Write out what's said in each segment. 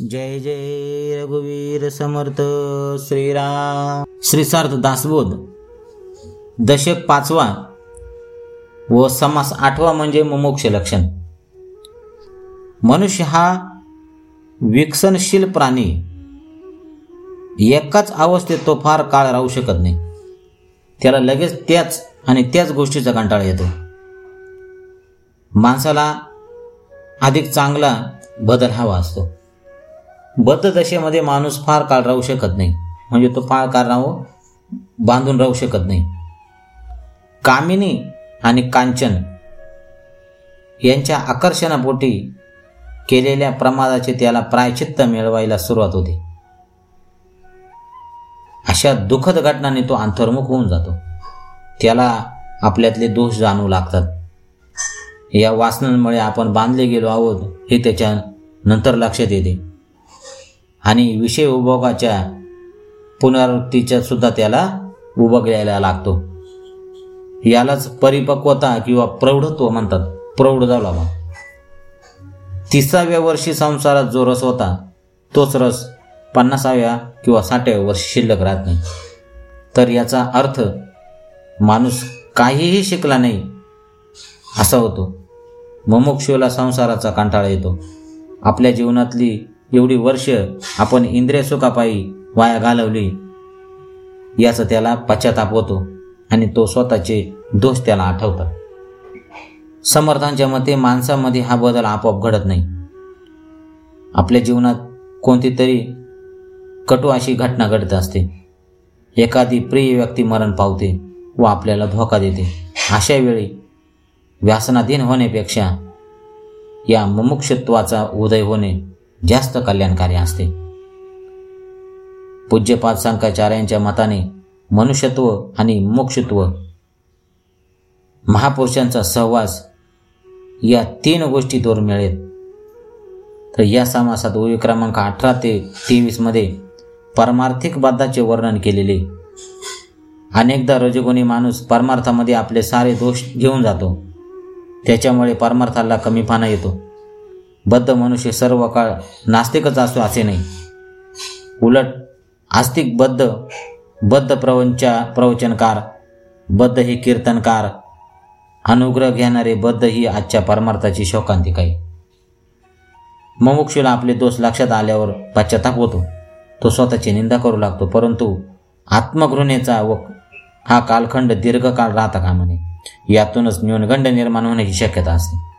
जय जय रघुवीर समर्थ श्रीराम. श्रीसार्थ दासबोध. दशक पाचवा व समास आठवा म्हणजे मुमुक्ष लक्षण. मनुष्य हा विकसनशील प्राणी. एकाच अवस्थेत तो फार काळ राहू शकत नाही. त्याला लगेच त्याच आणि त्याच गोष्टीचा कंटाळा येतो. माणसाला अधिक चांगला बदल हवा असतो. बद्धदशेमध्ये माणूस फार काळ राहू शकत नाही. म्हणजे तो फार काळ राहू बांधून राहू शकत नाही. कामिनी आणि कांचन यांच्या आकर्षणापोटी केलेल्या प्रमादाचे त्याला प्रायचित्त मिळवायला सुरुवात होते. अशा दुःखद घटनांनी तो अंतर्मुख होऊन जातो. त्याला आपल्यातले दोष जाणवू लागतात. या वासनांमुळे आपण बांधले गेलो आहोत हे त्याच्या नंतर लक्षात येते. आणि विषय उपभोगाच्या पुनरावृत्तीच्या सुद्धा त्याला उभगल्याला लागतो. यालाच परिपक्वता किंवा प्रौढत्व म्हणतात. प्रौढ झाला बा. तिसाव्या वर्षी संसारात जो रस होता तोच रस पन्नासाव्या किंवा साठाव्या वर्षी शिल्लक राहत नाही. तर याचा अर्थ माणूस काहीही शिकला नाही असा होतो. मुमुक्षूला संसाराचा कंटाळा येतो. आपल्या जीवनातली एवढी वर्ष आपण इंद्रिय सुखापायी वाया घालवली. याचा त्याला पश्चाताप होतो आणि तो स्वतःचे दोष त्याला आठवतात. समर्थांच्या मते माणसामध्ये हा बदल आपोआप घडत नाही. आपल्या जीवनात कोणती तरी कटू अशी घटना घडत असते. एखादी प्रिय व्यक्ती मरण पावते व आपल्याला धोका देते. अशा वेळी व्यासनाधीन होण्यापेक्षा या मुमुक्षत्वाचा उदय होणे जास्त कल्याणकारी असते. पूज्यपाद शंकराचार्यांच्या मताने मनुष्यत्व आणि मोक्षत्व महापुरुषांचा सहवास या तीन गोष्टी दोर मिळेल. तर या समासात ओवी क्रमांक अठरा ते तेवीसमध्ये परमार्थिक बद्धाचे वर्णन केलेले. अनेकदा रजगुणी माणूस परमार्थामध्ये आपले सारे दोष घेऊन जातो. त्याच्यामुळे परमार्थाला कमीपणा येतो. बद्ध मनुष्य सर्व काळ नास्तिकच असतो असे नाही. उलट आस्तिक बद्ध बद्ध प्रवंचा प्रवचनकार बद्ध हे कीर्तनकार अनुग्रह घेणारे बद्ध ही आजच्या परमार्थाची शोकांतिक आहे मुमुक्षूला आपले दोष लक्षात आल्यावर पश्चाताप होतो. तो स्वतःची निंदा करू लागतो परंतु आत्मघृणेचा व हा कालखंड दीर्घकाळ राहता कामा नये. यातूनच न्यूनगंड निर्माण होण्याची शक्यता असते.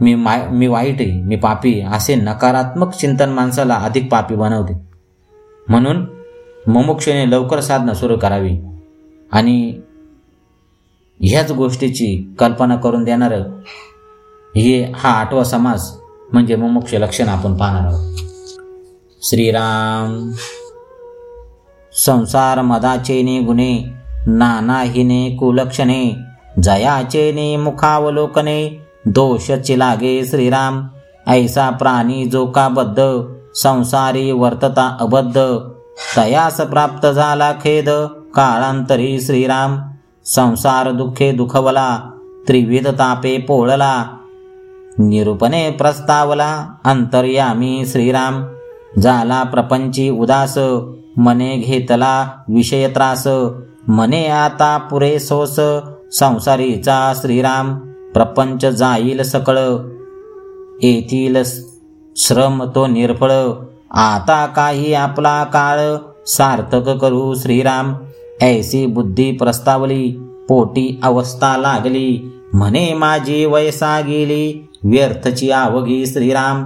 मी मा मी वाईट आहे मी पापी असे नकारात्मक चिंतन माणसाला अधिक पापी बनवते. म्हणून मुमुक्षेने लवकर साधना सुरू करावी. आणि ह्याच गोष्टीची कल्पना करून देणारं हे हा आठवा समाज म्हणजे मुमुक्ष लक्षण आपण पाहणार आहोत. श्रीराम. संसार मदाचेने गुणे नानाहीने कुलक्षणे जयाचेने मुखावलोकने दोषचे लागे श्रीराम. ऐसा प्राणी जो का बद्ध संसारी वर्तता अबद्ध. तयास प्राप्त झाला खेद काळांतरी श्रीराम. संसार दुःखे दुखवला त्रिविध तापे पोळला. निरूपणे प्रस्तावला अंतर्यामी श्रीराम. झाला प्रपंची उदास मने घेतला विषय त्रास. मने आता पुरे सोस संसारीचा श्रीराम. प्रपंच जाईल सकळ. येथील श्रम तो निर्फळ. आता काही आपला काळ सार्थक करू श्रीराम. ऐसी बुद्धी प्रस्तावली पोटी अवस्था लागली. म्हणे माझी वयसा गेली व्यर्थची आवघी श्रीराम.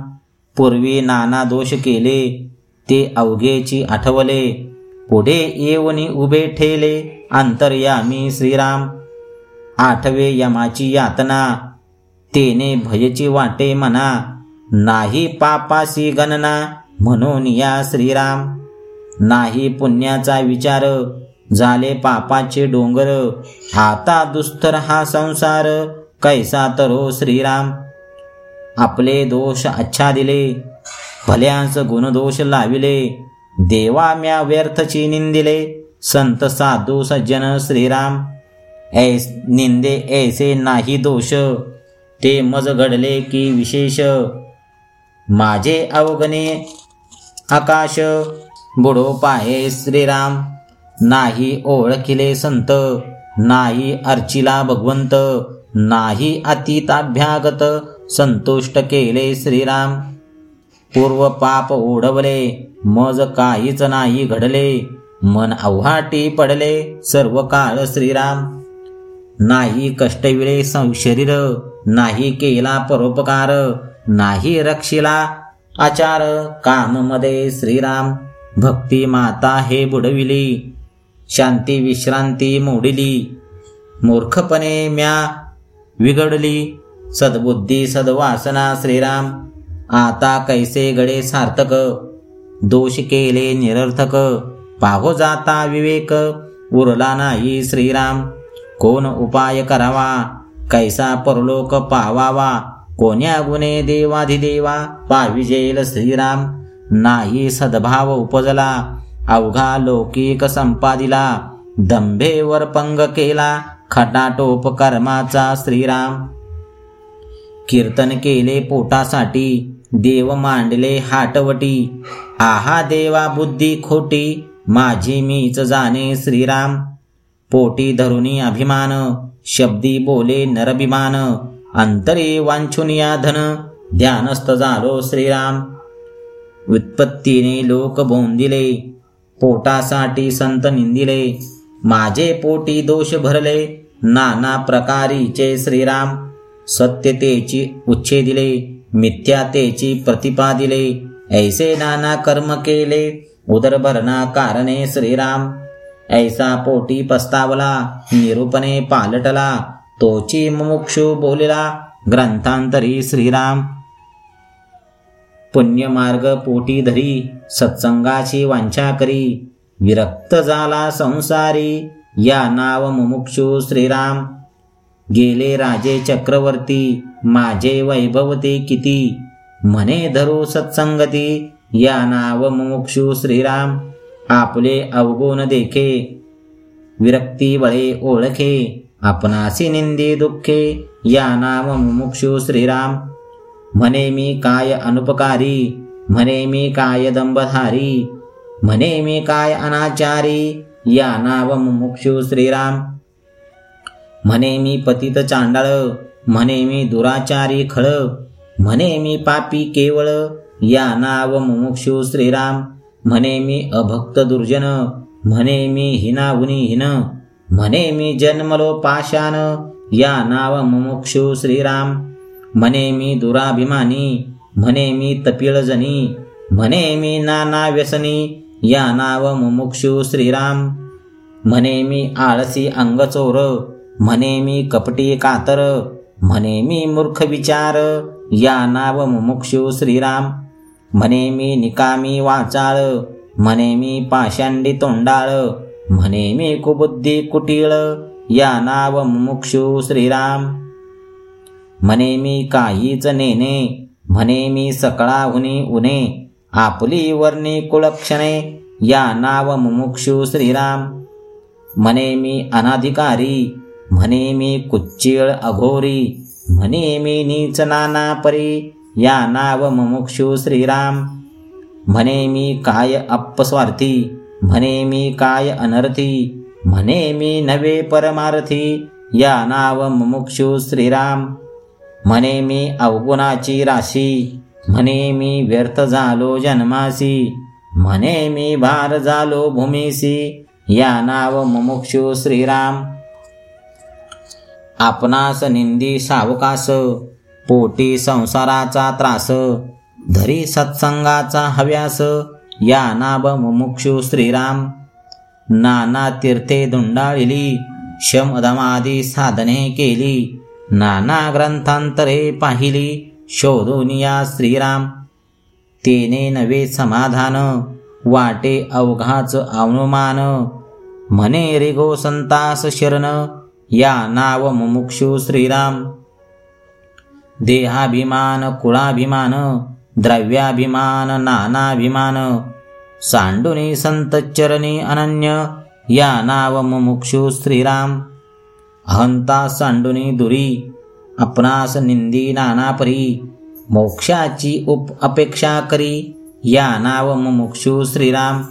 पूर्वी नाना दोष केले ते अवघेची आठवले. पुढे येऊनी उभे ठेले अंतर्यामी श्रीराम. आठवे यमाची यातना. तेने भयची वाटे म्हणा नाही पापासी गणना म्हणून या श्रीराम. नाही पुण्याचा विचार झाले पापाचे डोंगर. आता दुस्तर हा संसार कैसा तरो श्रीराम. आपले दोष अच्छा दिले भल्यांस गुणदोष लाविले. देवा म्या व्यर्थची निंदिले संत साधू सज्जन श्रीराम. ऐस निंदे ऐसे नाही दोष. ते मज घडले की विशेष. माझे अवगणे आकाश बुडो पाहे श्रीराम. नाही ओळखिले संत नाही अर्चिला भगवंत. नाही अतीताभ्यागत संतुष्ट केले श्रीराम. पूर्व पाप ओढवले मज काहीच नाही घडले. मन अव्हाटी पडले सर्व काळ श्रीराम. नाही कष्टविळे शरीर नाही केला परोपकार नाही रक्षिला आचार काममध्ये श्रीराम भक्ती माता हे बुडविली शांती विश्रांती मोडिली मूर्खपणे म्या विघडली सद्बुद्धी सद्वासना श्रीराम आता कैसे गडे सार्थक दोष केले निरर्थक पाहो जाता विवेक उरला नाही श्रीराम कोण उपाय करावा? कैसा परलोक पावावा? कोण्या गुणे देवाधिदेवा? पाविजेल श्रीराम. नाही सद्भाव उपजला. अवघा लौकिक संपादिला. दंभेवर पंग केला. खटाटोप कर्माचा श्रीराम. कीर्तन केले पोटासाठी. देव मांडले हाटवटी. आहा देवा बुद्धी खोटी. माझी मीच जाणे श्रीराम. पोटी धरुनी अभिमान शब्दी बोले नरभिमान अंतरे वांछुनिया धन ध्यानस्थ झालो श्रीराम. व्युत्पत्तीने लोक बोंदिले पोटासाठी संत निंदिले माझे पोटी दोष भरले नाना प्रकारीचे श्रीराम. सत्यतेची उच्छेदिले मिथ्यातेची प्रतिपादिले ऐसे नाना कर्म केले उदरभरणा कारणे श्रीराम. ऐसा पोटी पस्तावला निरूपणे पालटला तोची मुमुक्षु बोलिला ग्रंथांतरी श्रीराम. पुण्यमार्ग पोटी धरी सत्संगाची वांछा करी विरक्त झाला संसारी या नाव मुमुक्षु श्रीराम. गेले राजे चक्रवर्ती माझे वैभवते किती? मने धरू सत्संगती या नाव मुमुक्षु श्रीराम. आपले अवगुण देखे. विरक्ती बळे ओळखे. आपणासी निंदी दुःखे. या नाम मुमुक्षु श्रीराम. म्हणे मी काय अनुपकारी. म्हणे मी काय दंबधारी म्हणे मी काय अनाचारी. या नाव मुमुक्षु श्रीराम. म्हणे मी पतित चांडाळ. म्हणे मी दुराचारी खळ. म्हणे मी पापी केवळ. या नाव मुमुक्षु श्रीराम. म्हणे मी अभक्त दुर्जन म्हणे मी हिनाहुनी हिन म्हणे मी जन्मलो पाशान या नाव मुमुक्षु श्रीराम म्हणे मी दुराभिमानी म्हणे मी तपिळजनी म्हणे मी नाना व्यसनी या नाव मुमुक्षु श्रीराम म्हणे मी आळसी अंगचोर म्हणे मी कपटी कातर म्हणे मी मूर्ख विचार या नाव मुमुक्षु श्रीराम म्हणे मी निकामी वाचाळ म्हणे मी पाषांडी तोंडाळ म्हणे मी कुबुद्धी कुटीळ या नाव मुमुक्षु श्रीराम. म्हणे मी काहीच नेने म्हणे मी सकळाहुनी उने आपली वर्णी कुलक्षणे या नाव मुमुक्षु श्रीराम. म्हणे मी अनाधिकारी म्हणे मी कुच्चिळ अघोरी म्हणे मी नीच नाना परी या नाव मुमुक्षु श्रीराम। म्हणे मी काय अपस्वार्थी म्हणे मी काय अनर्थी म्हणे मी नवे परमार्थी या नाव मुमुक्षु श्रीराम। म्हणे मी अवगुणाची राशी म्हणे मी व्यर्थ झालो जन्मासी म्हणे मी भार झालो भूमीसी या नाव मुमुक्षु श्रीराम। आपणास निंदी सावकास पोटी संसाराचा त्रास धरी सत्संगाचा हव्यास या नाभ मुमुक्षु श्रीराम. नाना तीर्थे धुंडाळिली शमदमादी साधने केली. नाना ग्रंथांतरे पाहिली शोधून या श्रीराम. तेने नवे समाधान वाटे अवघाच अनुमान म्हणे रिगो संतास शरण या नाव मुमुक्षु श्रीराम. देहाभिमान कुळाभिमान द्रव्याभिमान नानाभिमान सांडुनी संतचरणी अनन्य या नाव मुमुक्षु श्रीराम। अहंता सांडुनी दुरी आपणास निंदी नानापरी मोक्षाची उप अपेक्षा करी या नाव मुमुक्षु श्रीराम।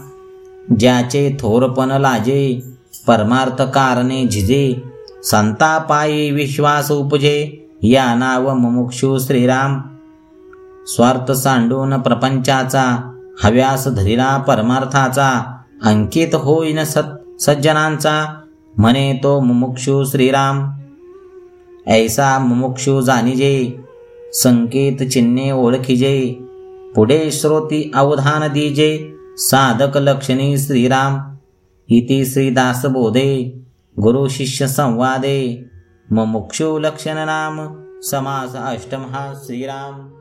ज्याचे थोरपण लाजे परमार्थ कारणे झिजे संतापायी विश्वास उपजे या नाव मुमुक्षू श्रीराम. स्वार्थ सांडून प्रपंचाचा हव्यास धरिला परमार्थाचा अंकित होईन सत् सज्जनांचा म्हणे तो मुमुक्षू श्रीराम. ऐसा मुमुक्षू जाणिजे संकेत चिन्हे ओळखिजे पुढे श्रोती अवधान दिजे साधक लक्षणी श्रीराम. इति श्रीदासबोधे गुरु शिष्य संवादे. मुमुक्षु लक्षण नाम समास अष्टम हा श्रीराम।